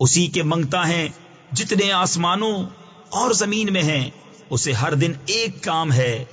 اسی کے منگتا ہے جتنے آسمانوں اور زمین میں ہیں، اسے ہر دن ایک کام ہے۔